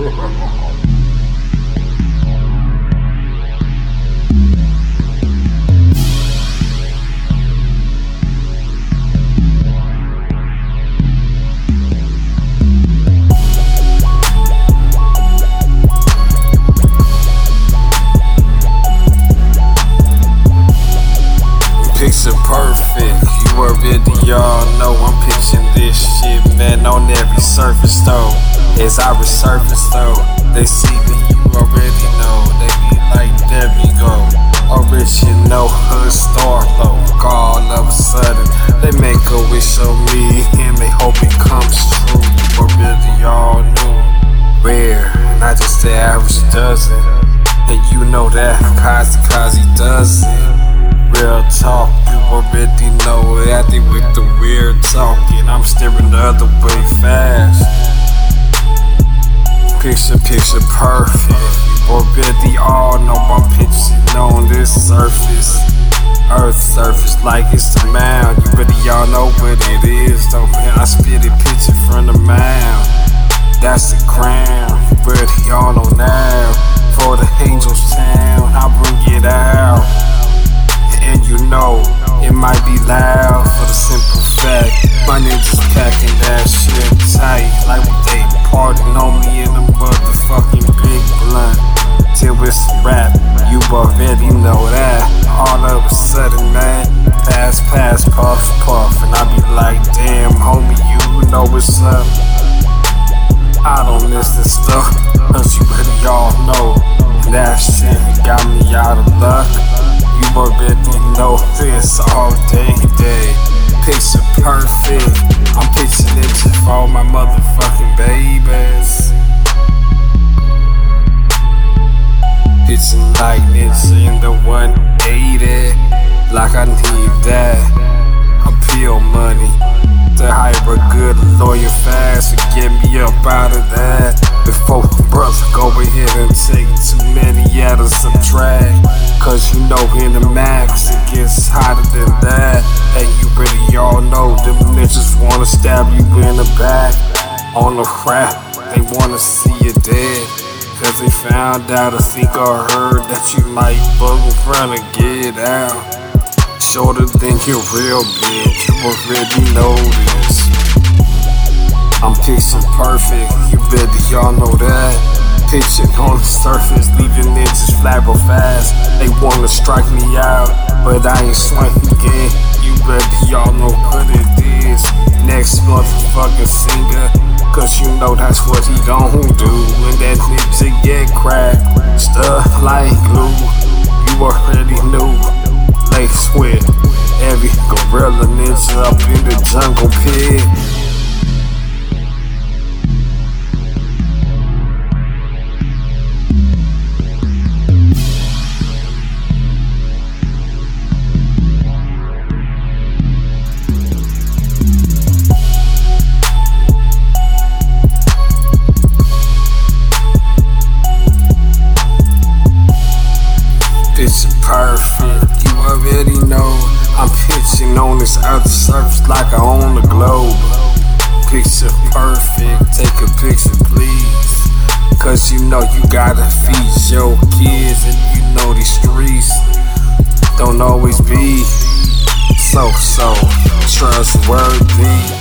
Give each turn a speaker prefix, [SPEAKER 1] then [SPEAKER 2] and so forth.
[SPEAKER 1] Picture perfect, you already all know I'm pitching this shit, man, on every surface though. As I resurface though, they see me, you already know. They be like, there we go. Original hood star though. All of a sudden, they make a wish on me and they hope it comes true. y'all knew. Rare, not just the average dozen. And you know that, cause, cause he does it real talk. You already know acting with the weird talking. I'm steering the other way fast. Picture, picture perfect. You already all know I'm pitching on this surface. Earth surface like it's the mound. You already all know what it is, though, man. I spit it, pitch from the mound. That's the crown. You already all know now. For the angels town, I bring it out and you know it might be loud for the simple fact my niggas packing that shit tight like I don't miss this stuff, cause you really all know that shit got me out of luck. You already know this all day, day. Picture perfect. I'm pitching it for all my motherfucking babies. Pitching like ninja in the 180. Like I need that. I'm peel money. In the max it gets hotter than that. And you really all know them niggas wanna stab you in the back. On the crap, they wanna see you dead. Cause they found out, I think I heard that you might bug around and get out. Shorter than your real big, you already know this. I'm picture perfect, you better y'all know that. Pitching on the surface, leaving ninjas fast. They wanna strike me out, but I ain't swiping again. You better y'all know what it is. Next motherfucking singer, cause you know that's what he gon' do. When that nigga get cracked, stuff like glue. You already knew. Lace with every gorilla ninja up in the jungle pit. Perfect. You already know I'm pitching on this other surface like I own the globe. Picture perfect, take a picture please. Cause you know you gotta feed your kids and you know these streets don't always be so so trustworthy.